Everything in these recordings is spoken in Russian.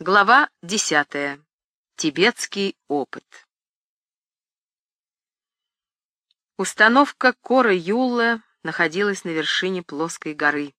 Глава десятая. Тибетский опыт. Установка Кора Юлла находилась на вершине плоской горы,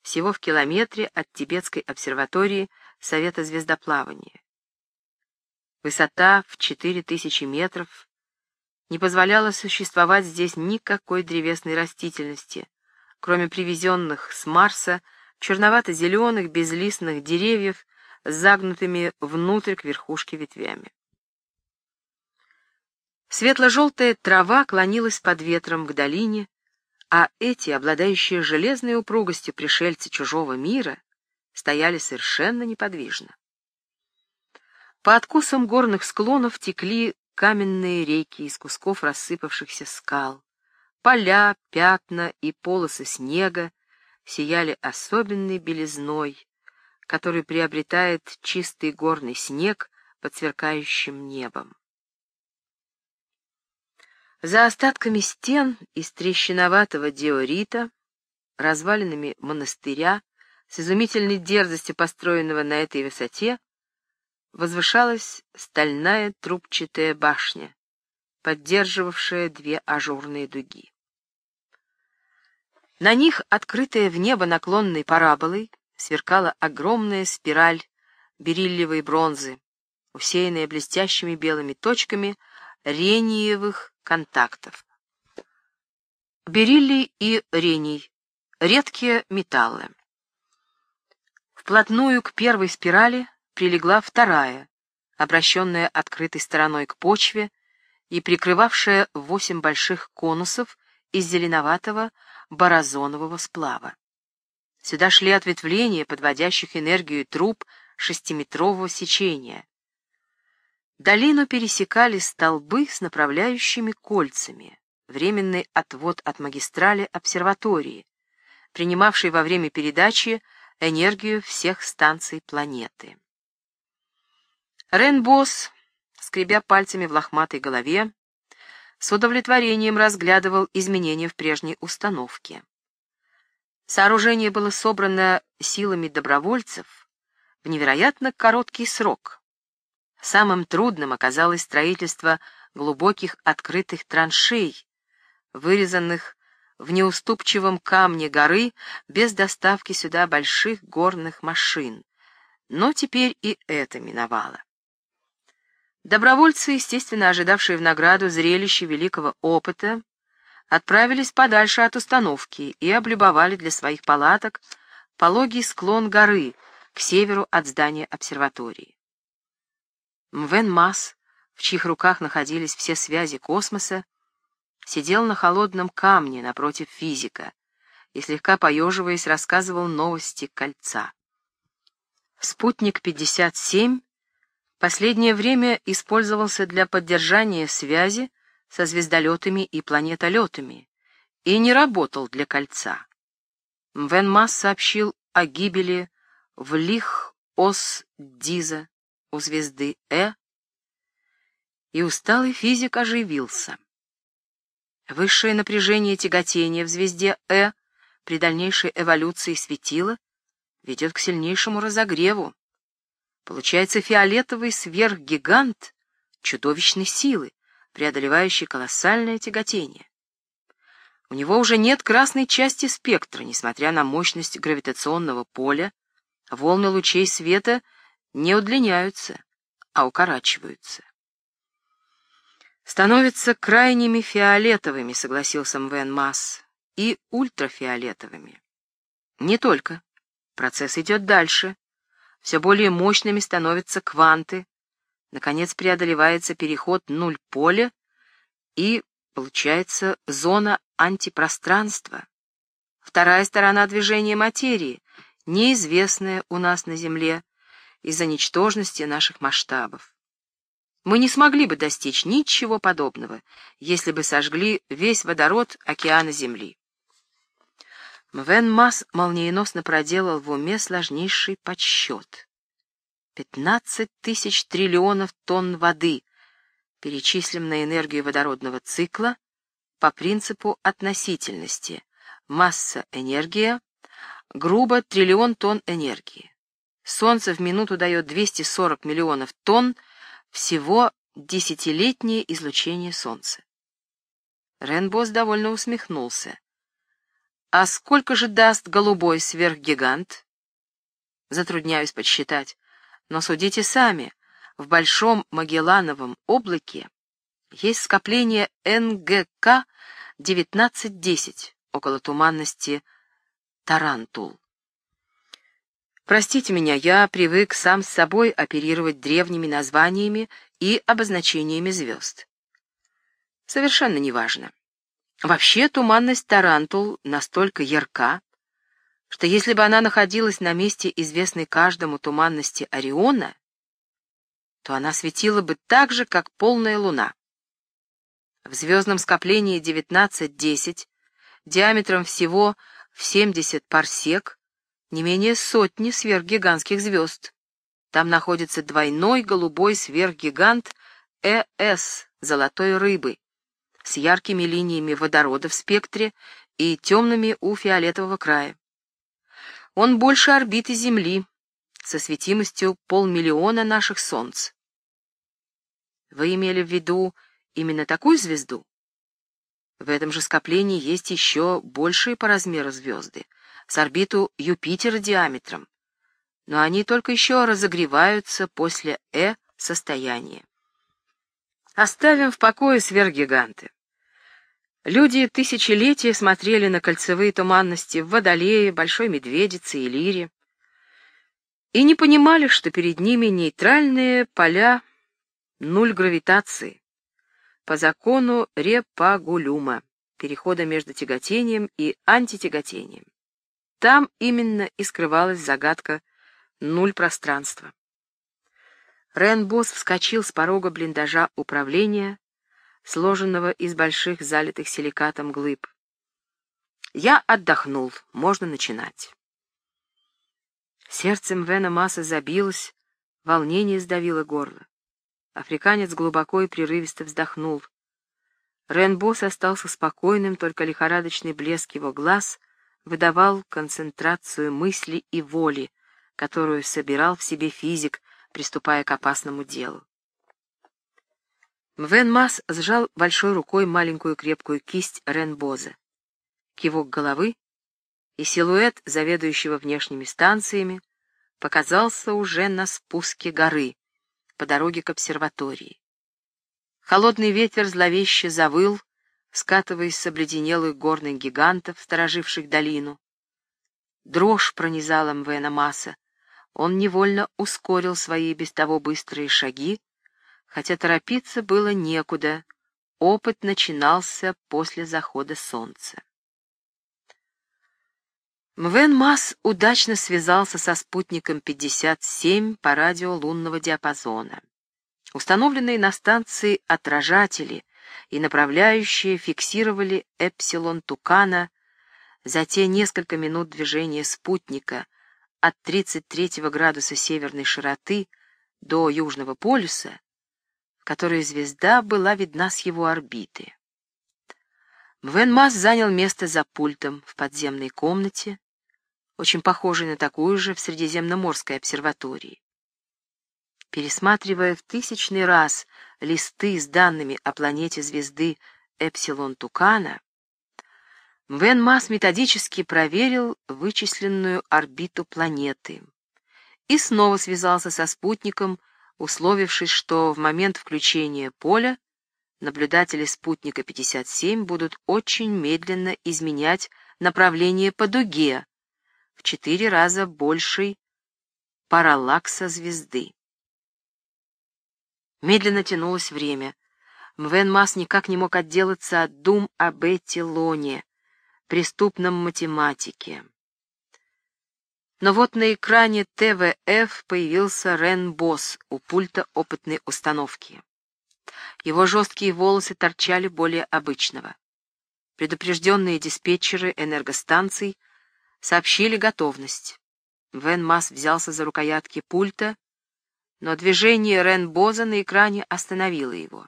всего в километре от Тибетской обсерватории Совета звездоплавания. Высота в 4000 метров не позволяла существовать здесь никакой древесной растительности, кроме привезенных с Марса черновато-зеленых безлистных деревьев загнутыми внутрь к верхушке ветвями. Светло-желтая трава клонилась под ветром к долине, а эти, обладающие железной упругостью пришельцы чужого мира, стояли совершенно неподвижно. По откусам горных склонов текли каменные реки из кусков рассыпавшихся скал. Поля, пятна и полосы снега сияли особенной белизной, который приобретает чистый горный снег под сверкающим небом. За остатками стен из трещиноватого диорита, развалинами монастыря, с изумительной дерзостью построенного на этой высоте, возвышалась стальная трубчатая башня, поддерживавшая две ажурные дуги. На них, открытая в небо наклонной параболой, сверкала огромная спираль бериллиевой бронзы, усеянная блестящими белыми точками рениевых контактов. Бериллий и рений — редкие металлы. Вплотную к первой спирали прилегла вторая, обращенная открытой стороной к почве и прикрывавшая восемь больших конусов из зеленоватого борозонового сплава. Сюда шли ответвления, подводящих энергию труб шестиметрового сечения. Долину пересекали столбы с направляющими кольцами, временный отвод от магистрали обсерватории, принимавший во время передачи энергию всех станций планеты. Ренбос, скребя пальцами в лохматой голове, с удовлетворением разглядывал изменения в прежней установке. Сооружение было собрано силами добровольцев в невероятно короткий срок. Самым трудным оказалось строительство глубоких открытых траншей, вырезанных в неуступчивом камне горы без доставки сюда больших горных машин. Но теперь и это миновало. Добровольцы, естественно, ожидавшие в награду зрелище великого опыта, отправились подальше от установки и облюбовали для своих палаток пологий склон горы к северу от здания обсерватории. Мвен Мас, в чьих руках находились все связи космоса, сидел на холодном камне напротив физика и, слегка поеживаясь, рассказывал новости кольца. Спутник 57 последнее время использовался для поддержания связи со звездолетами и планетолетами и не работал для кольца. Мвен Масс сообщил о гибели в Лих-Ос-Диза у звезды Э, и усталый физик оживился. Высшее напряжение тяготения в звезде Э при дальнейшей эволюции светила ведет к сильнейшему разогреву. Получается фиолетовый сверхгигант чудовищной силы, преодолевающий колоссальное тяготение. У него уже нет красной части спектра, несмотря на мощность гравитационного поля, волны лучей света не удлиняются, а укорачиваются. Становятся крайними фиолетовыми, согласился Мвен Масс, и ультрафиолетовыми. Не только. Процесс идет дальше. Все более мощными становятся кванты, наконец преодолевается переход нуль поля и получается зона антипространства. Вторая сторона движения материи, неизвестная у нас на Земле из-за ничтожности наших масштабов. Мы не смогли бы достичь ничего подобного, если бы сожгли весь водород океана Земли. Мвен Масс молниеносно проделал в уме сложнейший подсчет. Пятнадцать тысяч триллионов тонн воды перечислим на энергию водородного цикла по принципу относительности. Масса — энергия, грубо триллион тонн энергии. Солнце в минуту дает 240 миллионов тонн всего десятилетнее излучение Солнца. Ренбос довольно усмехнулся. А сколько же даст голубой сверхгигант? Затрудняюсь подсчитать, но судите сами, в Большом Магеллановом облаке есть скопление НГК 1910 около туманности Тарантул. Простите меня, я привык сам с собой оперировать древними названиями и обозначениями звезд. Совершенно неважно. Вообще туманность Тарантул настолько ярка, что если бы она находилась на месте известной каждому туманности Ориона, то она светила бы так же, как полная луна. В звездном скоплении 1910 диаметром всего в 70 парсек не менее сотни сверхгигантских звезд. Там находится двойной голубой сверхгигант ЭС золотой рыбы с яркими линиями водорода в спектре и темными у фиолетового края. Он больше орбиты Земли, со светимостью полмиллиона наших солнц. Вы имели в виду именно такую звезду? В этом же скоплении есть еще большие по размеру звезды, с орбиту Юпитера диаметром, но они только еще разогреваются после Э состояния. Оставим в покое сверхгиганты. Люди тысячелетия смотрели на кольцевые туманности в Водолее, Большой Медведице и Лире и не понимали, что перед ними нейтральные поля нуль гравитации по закону Репагулюма, перехода между тяготением и антитяготением. Там именно и скрывалась загадка нуль пространства. Ренбос вскочил с порога блиндажа управления, сложенного из больших залитых силикатом глыб. Я отдохнул, можно начинать. Сердцем Вена Масса забилось, волнение сдавило горло. Африканец глубоко и прерывисто вздохнул. Ренбос остался спокойным, только лихорадочный блеск его глаз выдавал концентрацию мысли и воли, которую собирал в себе физик, приступая к опасному делу. Мвен Мас сжал большой рукой маленькую крепкую кисть Ренбоза. Кивок головы, и силуэт заведующего внешними станциями показался уже на спуске горы, по дороге к обсерватории. Холодный ветер зловеще завыл, скатываясь с обледенелых горных гигантов, стороживших долину. Дрожь пронизала Мвена Масса. Он невольно ускорил свои без того быстрые шаги, хотя торопиться было некуда, опыт начинался после захода солнца. Мвен Масс удачно связался со спутником 57 по радио лунного диапазона. Установленные на станции отражатели и направляющие фиксировали эпсилон Тукана за те несколько минут движения спутника от 33 градуса северной широты до Южного полюса, которой звезда была видна с его орбиты. Мвен Масс занял место за пультом в подземной комнате, очень похожей на такую же в Средиземноморской обсерватории. Пересматривая в тысячный раз листы с данными о планете звезды Эпсилон Тукана, Мвен Масс методически проверил вычисленную орбиту планеты и снова связался со спутником, условившись, что в момент включения поля наблюдатели спутника 57 будут очень медленно изменять направление по дуге в четыре раза большей параллакса звезды. Медленно тянулось время. Мвен Мас никак не мог отделаться от дум об Этилоне, преступном математике. Но вот на экране ТВФ появился Рен Босс у пульта опытной установки. Его жесткие волосы торчали более обычного. Предупрежденные диспетчеры энергостанций сообщили готовность. Вен Масс взялся за рукоятки пульта, но движение Рен Боза на экране остановило его.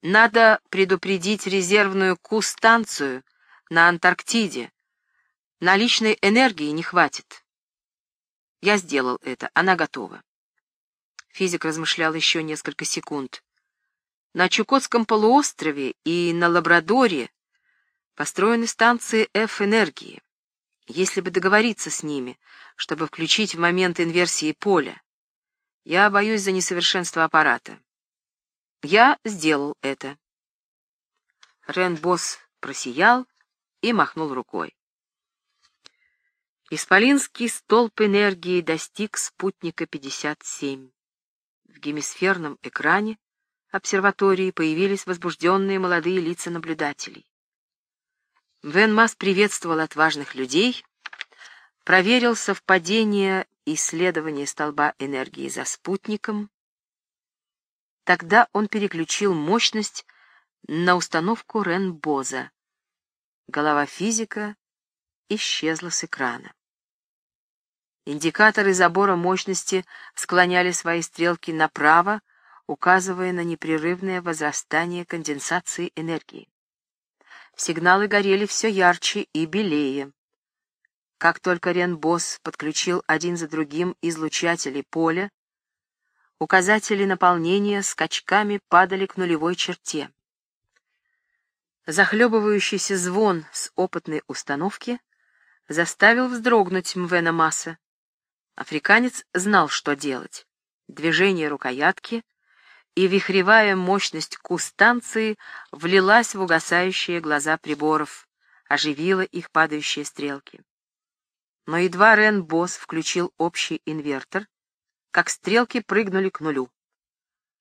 «Надо предупредить резервную Ку-станцию на Антарктиде. Наличной энергии не хватит». Я сделал это, она готова. Физик размышлял еще несколько секунд. На Чукотском полуострове и на Лабрадоре построены станции F-энергии. Если бы договориться с ними, чтобы включить в момент инверсии поля, я боюсь за несовершенство аппарата. Я сделал это. Рен Босс просиял и махнул рукой. Исполинский столб энергии достиг спутника 57. В гемисферном экране обсерватории появились возбужденные молодые лица наблюдателей. Вен Мас приветствовал отважных людей, проверил совпадение исследования столба энергии за спутником. Тогда он переключил мощность на установку Рен-Боза. Голова физика исчезла с экрана. Индикаторы забора мощности склоняли свои стрелки направо, указывая на непрерывное возрастание конденсации энергии. Сигналы горели все ярче и белее. Как только Ренбос подключил один за другим излучатели поля, указатели наполнения скачками падали к нулевой черте. Захлебывающийся звон с опытной установки заставил вздрогнуть Мвена Масса. Африканец знал, что делать. Движение рукоятки, и вихревая мощность кустанции влилась в угасающие глаза приборов, оживила их падающие стрелки. Но едва Рен Босс включил общий инвертор, как стрелки прыгнули к нулю.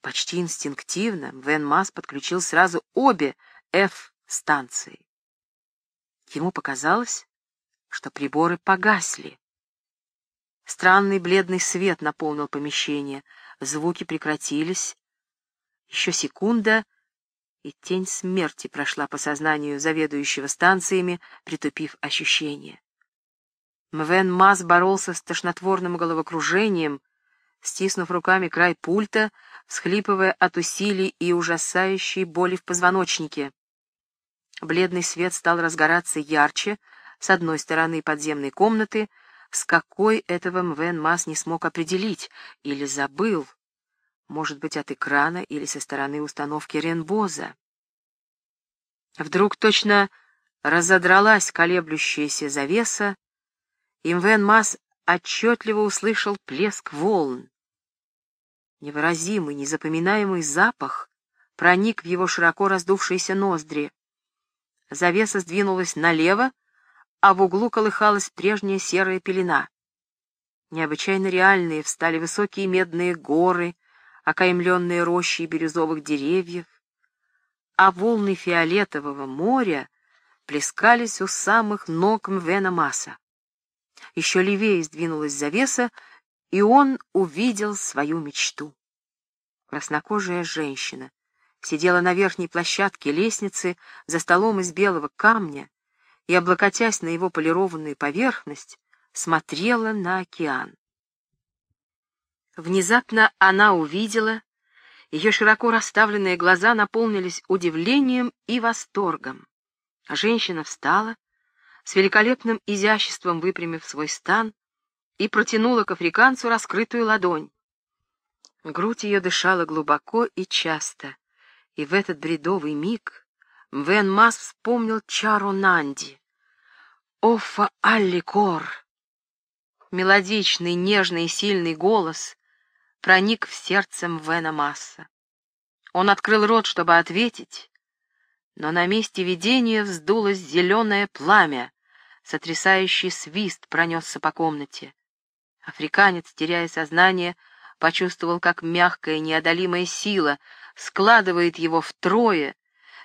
Почти инстинктивно Вен Масс подключил сразу обе F-станции. Ему показалось, что приборы погасли. Странный бледный свет наполнил помещение, звуки прекратились. Еще секунда, и тень смерти прошла по сознанию заведующего станциями, притупив ощущение. Мвен Мас боролся с тошнотворным головокружением, стиснув руками край пульта, всхлипывая от усилий и ужасающей боли в позвоночнике. Бледный свет стал разгораться ярче с одной стороны подземной комнаты, с какой этого Мвен Мас не смог определить или забыл, может быть, от экрана или со стороны установки Ренбоза. Вдруг точно разодралась колеблющаяся завеса, и Мвен Мас отчетливо услышал плеск волн. Невыразимый, незапоминаемый запах проник в его широко раздувшиеся ноздри. Завеса сдвинулась налево, а в углу колыхалась прежняя серая пелена. Необычайно реальные встали высокие медные горы, окаймленные рощей бирюзовых деревьев, а волны фиолетового моря плескались у самых ног Мвена Маса. Еще левее сдвинулась завеса, и он увидел свою мечту. Краснокожая женщина сидела на верхней площадке лестницы за столом из белого камня и, облокотясь на его полированную поверхность, смотрела на океан. Внезапно она увидела, ее широко расставленные глаза наполнились удивлением и восторгом. Женщина встала, с великолепным изяществом выпрямив свой стан, и протянула к африканцу раскрытую ладонь. Грудь ее дышала глубоко и часто, и в этот бредовый миг Мвен Мас вспомнил Чару Нанди, Оффа Алликор. Мелодичный, нежный и сильный голос проник в сердце Мвена Масса. Он открыл рот, чтобы ответить, но на месте видения вздулось зеленое пламя, сотрясающий свист пронесся по комнате. Африканец, теряя сознание, почувствовал, как мягкая неодолимая сила складывает его втрое,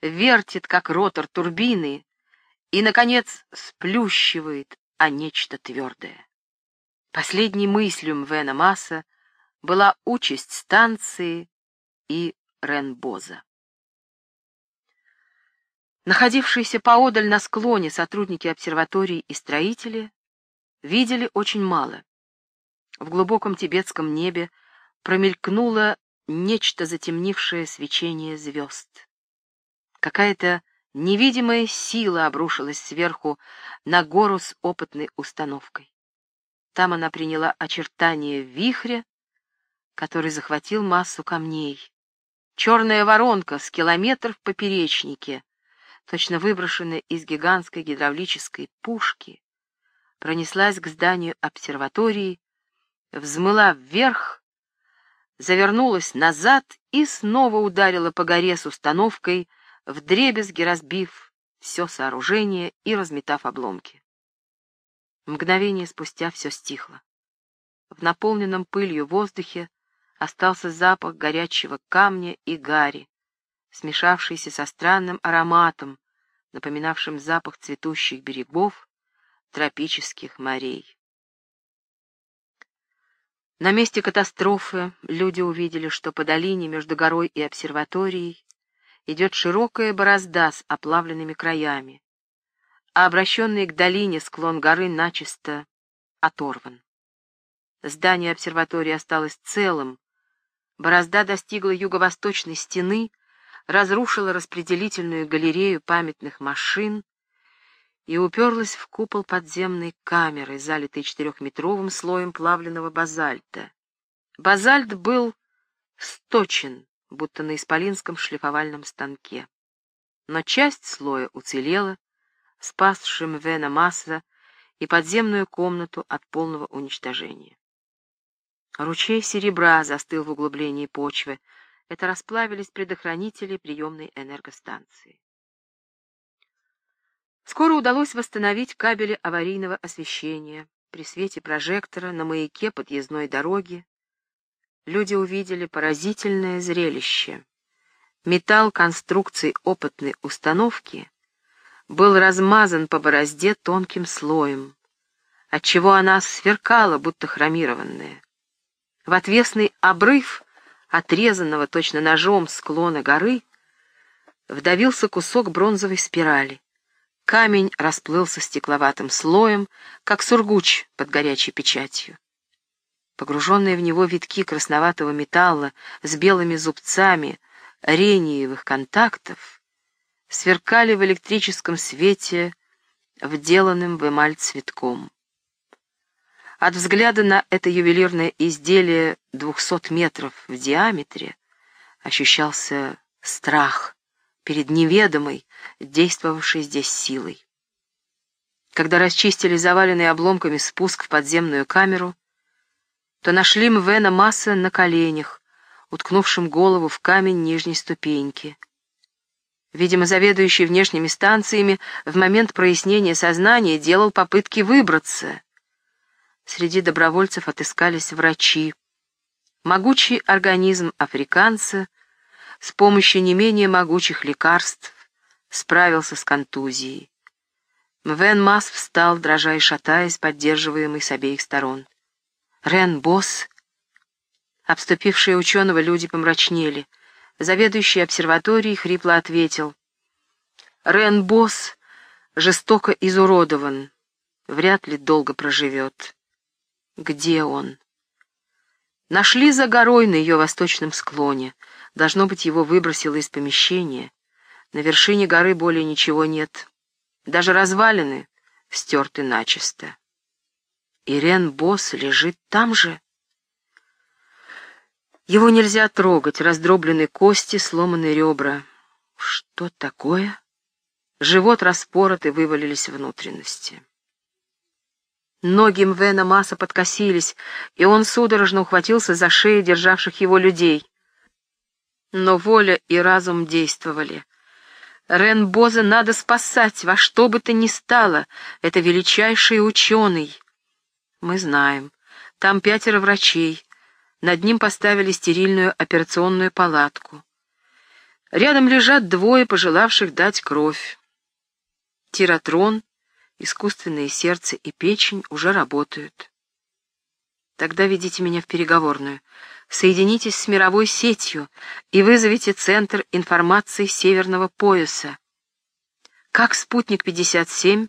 вертит, как ротор турбины, и, наконец, сплющивает о нечто твердое. Последней мыслью Мвена Масса была участь станции и Ренбоза. Находившиеся поодаль на склоне сотрудники обсерватории и строители видели очень мало. В глубоком тибетском небе промелькнуло нечто затемнившее свечение звезд. Какая-то Невидимая сила обрушилась сверху на гору с опытной установкой. Там она приняла очертания вихря, который захватил массу камней. Черная воронка с километр в поперечнике, точно выброшенная из гигантской гидравлической пушки, пронеслась к зданию обсерватории, взмыла вверх, завернулась назад и снова ударила по горе с установкой, вдребезги разбив все сооружение и разметав обломки. Мгновение спустя все стихло. В наполненном пылью воздухе остался запах горячего камня и гари, смешавшийся со странным ароматом, напоминавшим запах цветущих берегов тропических морей. На месте катастрофы люди увидели, что по долине между горой и обсерваторией идет широкая борозда с оплавленными краями, а обращенный к долине склон горы начисто оторван. Здание обсерватории осталось целым, борозда достигла юго-восточной стены, разрушила распределительную галерею памятных машин и уперлась в купол подземной камеры, залитой четырехметровым слоем плавленного базальта. Базальт был сточен, будто на исполинском шлифовальном станке. Но часть слоя уцелела, спасшим Вена Масса и подземную комнату от полного уничтожения. Ручей серебра застыл в углублении почвы. Это расплавились предохранители приемной энергостанции. Скоро удалось восстановить кабели аварийного освещения. При свете прожектора на маяке подъездной дороги люди увидели поразительное зрелище. Металл конструкции опытной установки был размазан по борозде тонким слоем, отчего она сверкала, будто хромированная. В отвесный обрыв, отрезанного точно ножом склона горы, вдавился кусок бронзовой спирали. Камень расплылся стекловатым слоем, как сургуч под горячей печатью. Погруженные в него витки красноватого металла с белыми зубцами рениевых контактов сверкали в электрическом свете вделанным в эмаль цветком. От взгляда на это ювелирное изделие двухсот метров в диаметре ощущался страх перед неведомой, действовавшей здесь силой. Когда расчистили заваленный обломками спуск в подземную камеру, то нашли Мвена Масса на коленях, уткнувшим голову в камень нижней ступеньки. Видимо, заведующий внешними станциями в момент прояснения сознания делал попытки выбраться. Среди добровольцев отыскались врачи. Могучий организм африканца с помощью не менее могучих лекарств справился с контузией. Мвен Мас встал, дрожа и шатаясь, поддерживаемый с обеих сторон. Рен Босс. Обступившие ученого люди помрачнели. Заведующий обсерваторией хрипло ответил. Рен Босс жестоко изуродован. Вряд ли долго проживет. Где он? Нашли за горой на ее восточном склоне. Должно быть, его выбросило из помещения. На вершине горы более ничего нет. Даже развалины стерты начисто. Ирен Босс лежит там же. Его нельзя трогать, раздробленные кости, сломанные ребра. Что такое? Живот распорот и вывалились внутренности. Ноги Мвена Масса подкосились, и он судорожно ухватился за шеи державших его людей. Но воля и разум действовали. Рен Боза надо спасать во что бы то ни стало. Это величайший ученый. Мы знаем. Там пятеро врачей. Над ним поставили стерильную операционную палатку. Рядом лежат двое, пожелавших дать кровь. Тиратрон, искусственное сердце и печень уже работают. Тогда ведите меня в переговорную соединитесь с мировой сетью и вызовите Центр информации Северного пояса. Как спутник 57?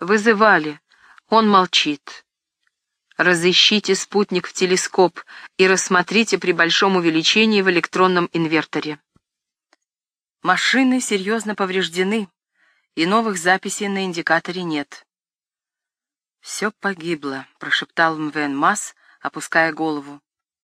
Вызывали. Он молчит. Разыщите спутник в телескоп и рассмотрите при большом увеличении в электронном инверторе. Машины серьезно повреждены, и новых записей на индикаторе нет. «Все погибло», — прошептал Мвен Мас, опуская голову.